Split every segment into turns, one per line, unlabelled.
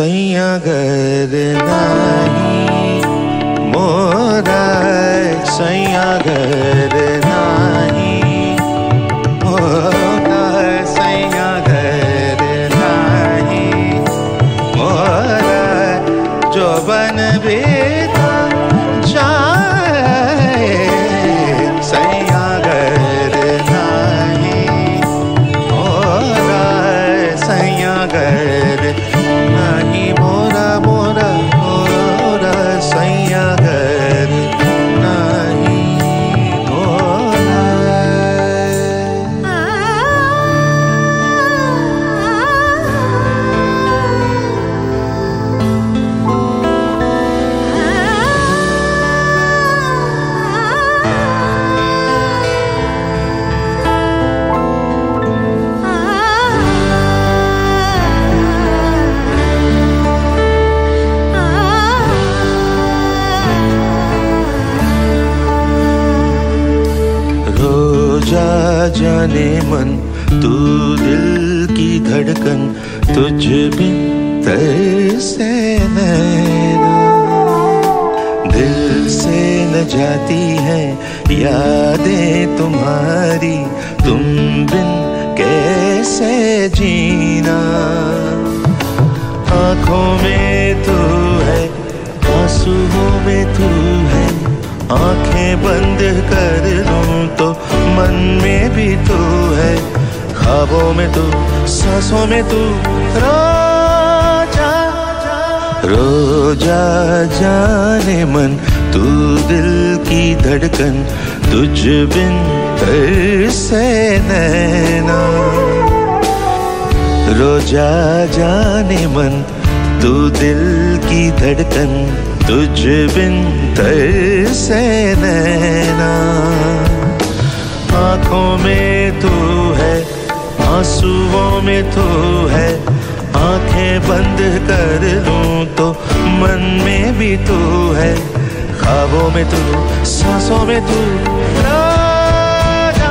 सैया घर नाही मोरा सैया घर नाही सैया घर नाही मोरा जो बन बेता जाने मन, तू दिल की धड़कन, तुझ तरसे नैना। दिल से न जाती है यादें तुम्हारी, तुम बिन कैसे जीना। आँखों में तू है, आंसुओं में तू है, आँखें बंद कर ख्वाबों में तू, सांसों में तू, रोजा रोजा जाने मन, तू दिल की धड़कन, तुझ बिन से नैना। रोजा जाने मन, तू दिल की धड़कन, तुझ बिन से नैना। आँखों में तू आंसुओं में तू है, आँखें बंद कर लूँ तो मन में भी तू है। ख्वाबों में तू, सांसों में तू। रोजा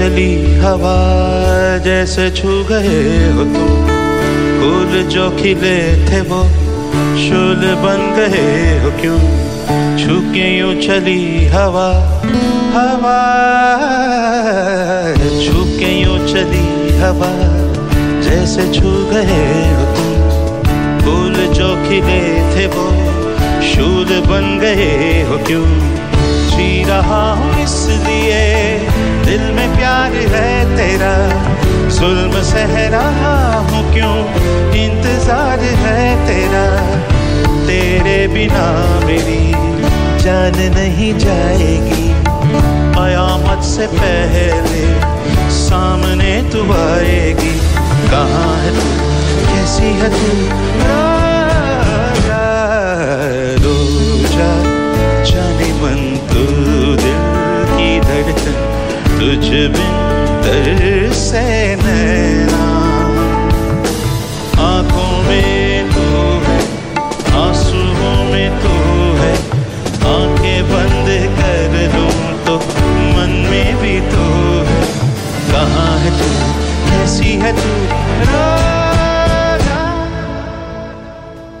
चली हवा जैसे छू गए हो तुम। फूल जो खिले थे वो शूल बन गए हो क्यों? छू के यूँ चली हवा हवा। छू के यूँ चली हवा जैसे छू गए हो तुम। फूल जो खिले थे वो शूल बन गए हो क्यों? जी रहा हूँ इसलिए। दिल में प्यार है तेरा। जुल्म सह रहा हूँ क्यों? इंतज़ार है तेरा। तेरे बिना मेरी जान नहीं जाएगी। कयामत से पहले सामने तू आएगी। कहाँ है? तू कैसी है तू? तुझ तरसे नैना। आँखों में तू है, आंसुओं में तू है, आँखें बंद कर लूँ तो मन में भी तू है। कहाँ है तू? कैसी है तू?